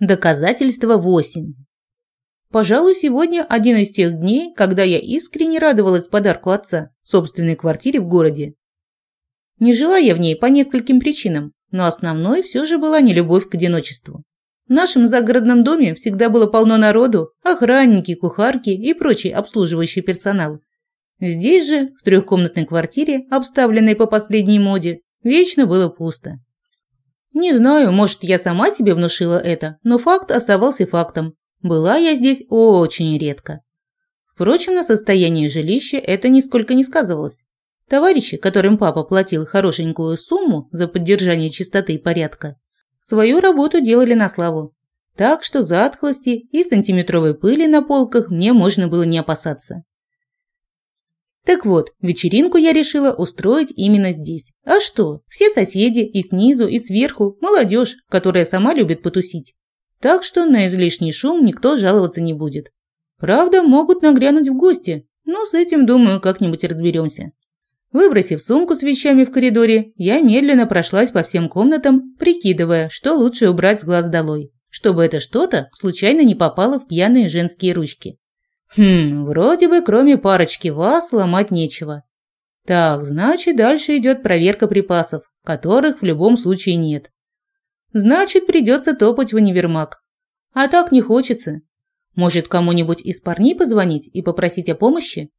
Доказательство 8. Пожалуй, сегодня один из тех дней, когда я искренне радовалась подарку отца, собственной квартире в городе. Не жила я в ней по нескольким причинам, но основной все же была не любовь к одиночеству. В нашем загородном доме всегда было полно народу, охранники, кухарки и прочий обслуживающий персонал. Здесь же, в трехкомнатной квартире, обставленной по последней моде, вечно было пусто. Не знаю, может, я сама себе внушила это, но факт оставался фактом. Была я здесь очень редко. Впрочем, на состоянии жилища это нисколько не сказывалось. Товарищи, которым папа платил хорошенькую сумму за поддержание чистоты и порядка, свою работу делали на славу. Так что затхлости и сантиметровой пыли на полках мне можно было не опасаться. Так вот, вечеринку я решила устроить именно здесь. А что, все соседи и снизу, и сверху, молодежь, которая сама любит потусить. Так что на излишний шум никто жаловаться не будет. Правда, могут нагрянуть в гости, но с этим, думаю, как-нибудь разберемся. Выбросив сумку с вещами в коридоре, я медленно прошлась по всем комнатам, прикидывая, что лучше убрать с глаз долой, чтобы это что-то случайно не попало в пьяные женские ручки. Хм, вроде бы кроме парочки вас ломать нечего. Так, значит, дальше идет проверка припасов, которых в любом случае нет. Значит, придется топать в универмаг. А так не хочется. Может, кому-нибудь из парней позвонить и попросить о помощи?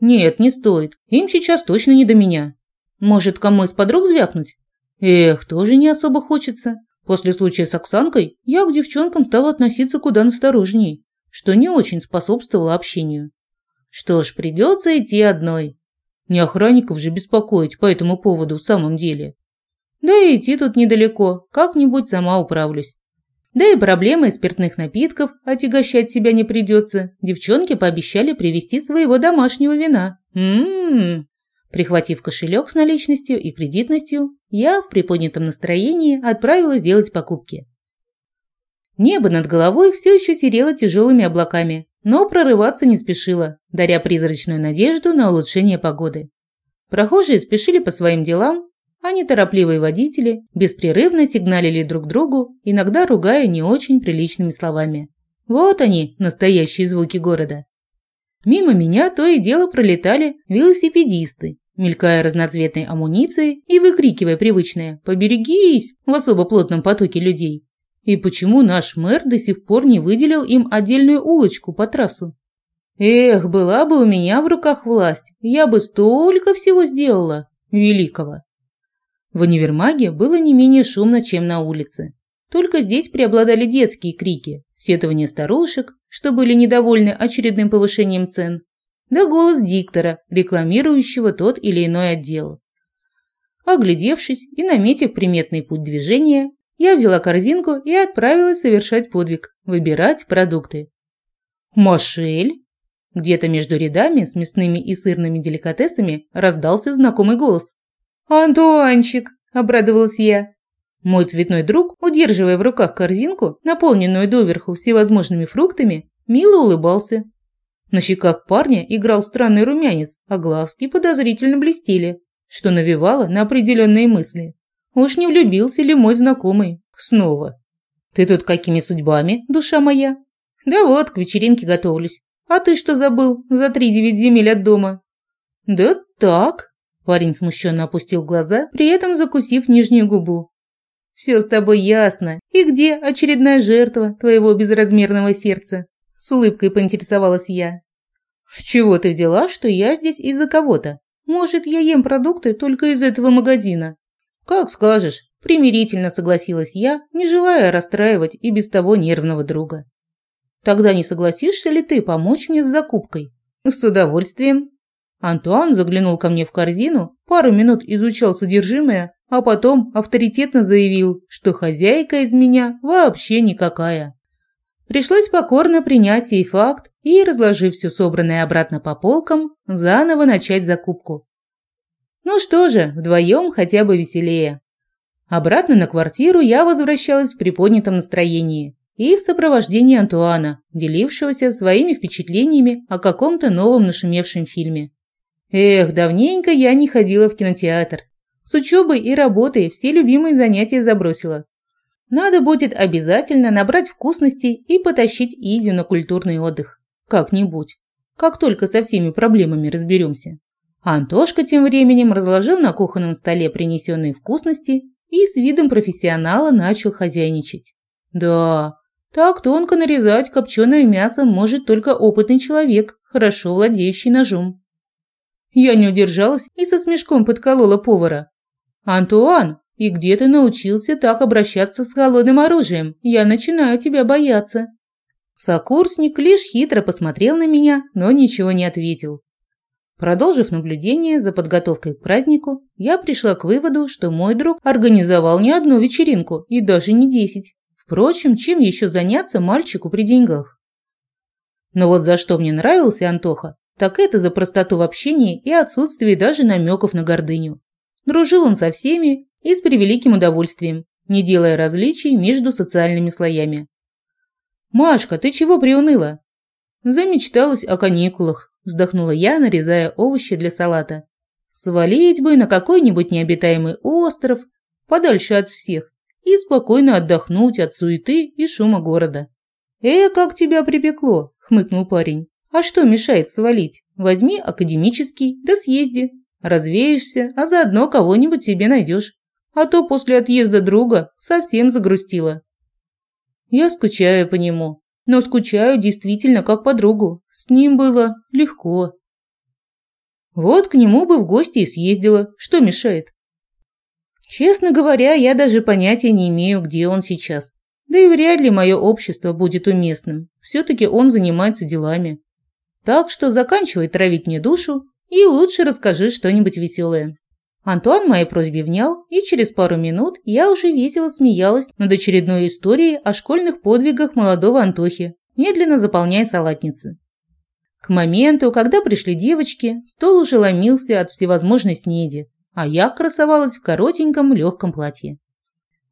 Нет, не стоит. Им сейчас точно не до меня. Может, кому из подруг звякнуть? Эх, тоже не особо хочется. После случая с Оксанкой я к девчонкам стала относиться куда насторожней, что не очень способствовало общению. Что ж, придется идти одной. Не охранников же беспокоить по этому поводу в самом деле. Да и идти тут недалеко, как-нибудь сама управлюсь. Да и проблемы спиртных напитков отягощать себя не придется. Девчонки пообещали привезти своего домашнего вина. Ммм. Прихватив кошелек с наличностью и кредитностью, я в приподнятом настроении отправилась делать покупки. Небо над головой все еще серело тяжелыми облаками, но прорываться не спешило, даря призрачную надежду на улучшение погоды. Прохожие спешили по своим делам, а неторопливые водители беспрерывно сигналили друг другу, иногда ругая не очень приличными словами. Вот они, настоящие звуки города. Мимо меня то и дело пролетали велосипедисты, мелькая разноцветной амуницией и выкрикивая привычное «Поберегись!» в особо плотном потоке людей. И почему наш мэр до сих пор не выделил им отдельную улочку по трассу? Эх, была бы у меня в руках власть, я бы столько всего сделала великого. В универмаге было не менее шумно, чем на улице. Только здесь преобладали детские крики, сетования старушек, что были недовольны очередным повышением цен, да голос диктора, рекламирующего тот или иной отдел. Оглядевшись и наметив приметный путь движения, я взяла корзинку и отправилась совершать подвиг – выбирать продукты. «Машель?» Где-то между рядами с мясными и сырными деликатесами раздался знакомый голос. «Антуанчик!» – обрадовалась я. Мой цветной друг, удерживая в руках корзинку, наполненную доверху всевозможными фруктами, мило улыбался. На щеках парня играл странный румянец, а глазки подозрительно блестели, что навевало на определенные мысли. Уж не влюбился ли мой знакомый? Снова. «Ты тут какими судьбами, душа моя?» «Да вот, к вечеринке готовлюсь. А ты что забыл за три девять земель от дома?» «Да так», Парень смущенно опустил глаза, при этом закусив нижнюю губу. «Все с тобой ясно. И где очередная жертва твоего безразмерного сердца?» С улыбкой поинтересовалась я. «С чего ты взяла, что я здесь из-за кого-то? Может, я ем продукты только из этого магазина?» «Как скажешь», – примирительно согласилась я, не желая расстраивать и без того нервного друга. «Тогда не согласишься ли ты помочь мне с закупкой?» «С удовольствием», Антуан заглянул ко мне в корзину, пару минут изучал содержимое, а потом авторитетно заявил, что хозяйка из меня вообще никакая. Пришлось покорно принять сей факт и, разложив все собранное обратно по полкам, заново начать закупку. Ну что же, вдвоем хотя бы веселее. Обратно на квартиру я возвращалась в приподнятом настроении и в сопровождении Антуана, делившегося своими впечатлениями о каком-то новом нашумевшем фильме. Эх, давненько я не ходила в кинотеатр. С учебой и работой все любимые занятия забросила. Надо будет обязательно набрать вкусностей и потащить Изю на культурный отдых. Как-нибудь. Как только со всеми проблемами разберемся. Антошка тем временем разложил на кухонном столе принесенные вкусности и с видом профессионала начал хозяйничать. Да, так тонко нарезать копченое мясо может только опытный человек, хорошо владеющий ножом. Я не удержалась и со смешком подколола повара. «Антуан, и где ты научился так обращаться с холодным оружием? Я начинаю тебя бояться». Сокурсник лишь хитро посмотрел на меня, но ничего не ответил. Продолжив наблюдение за подготовкой к празднику, я пришла к выводу, что мой друг организовал не одну вечеринку и даже не десять. Впрочем, чем еще заняться мальчику при деньгах? Но вот за что мне нравился Антоха, так это за простоту в общении и отсутствие даже намеков на гордыню. Дружил он со всеми и с превеликим удовольствием, не делая различий между социальными слоями. «Машка, ты чего приуныла?» «Замечталась о каникулах», – вздохнула я, нарезая овощи для салата. «Свалить бы на какой-нибудь необитаемый остров, подальше от всех, и спокойно отдохнуть от суеты и шума города». «Э, как тебя припекло!» – хмыкнул парень. «А что мешает свалить? Возьми академический, да съезди. Развеешься, а заодно кого-нибудь себе найдешь а то после отъезда друга совсем загрустила. Я скучаю по нему, но скучаю действительно как по другу. С ним было легко. Вот к нему бы в гости и съездила, что мешает. Честно говоря, я даже понятия не имею, где он сейчас. Да и вряд ли мое общество будет уместным. Все-таки он занимается делами. Так что заканчивай травить мне душу и лучше расскажи что-нибудь веселое. Антуан моей просьбе внял, и через пару минут я уже весело смеялась над очередной историей о школьных подвигах молодого Антохи, медленно заполняя салатницы. К моменту, когда пришли девочки, стол уже ломился от всевозможной снеди, а я красовалась в коротеньком легком платье.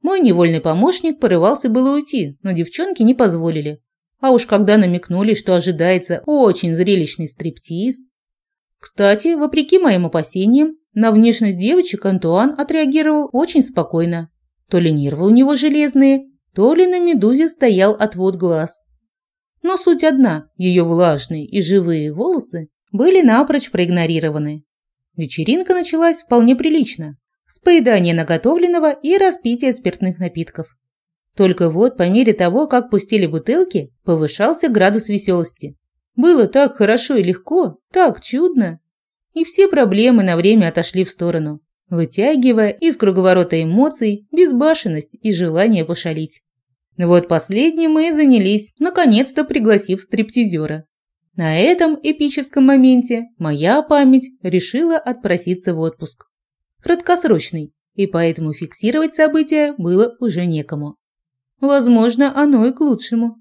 Мой невольный помощник порывался было уйти, но девчонки не позволили. А уж когда намекнули, что ожидается очень зрелищный стриптиз. Кстати, вопреки моим опасениям, на внешность девочек Антуан отреагировал очень спокойно. То ли нервы у него железные, то ли на медузе стоял отвод глаз. Но суть одна – ее влажные и живые волосы были напрочь проигнорированы. Вечеринка началась вполне прилично, с поедания наготовленного и распития спиртных напитков. Только вот по мере того, как пустили бутылки, повышался градус веселости. Было так хорошо и легко, так чудно и все проблемы на время отошли в сторону, вытягивая из круговорота эмоций безбашенность и желание пошалить. Вот последним мы и занялись, наконец-то пригласив стриптизера. На этом эпическом моменте моя память решила отпроситься в отпуск. Краткосрочный, и поэтому фиксировать события было уже некому. Возможно, оно и к лучшему.